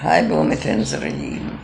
Hi Bloomington's Regime.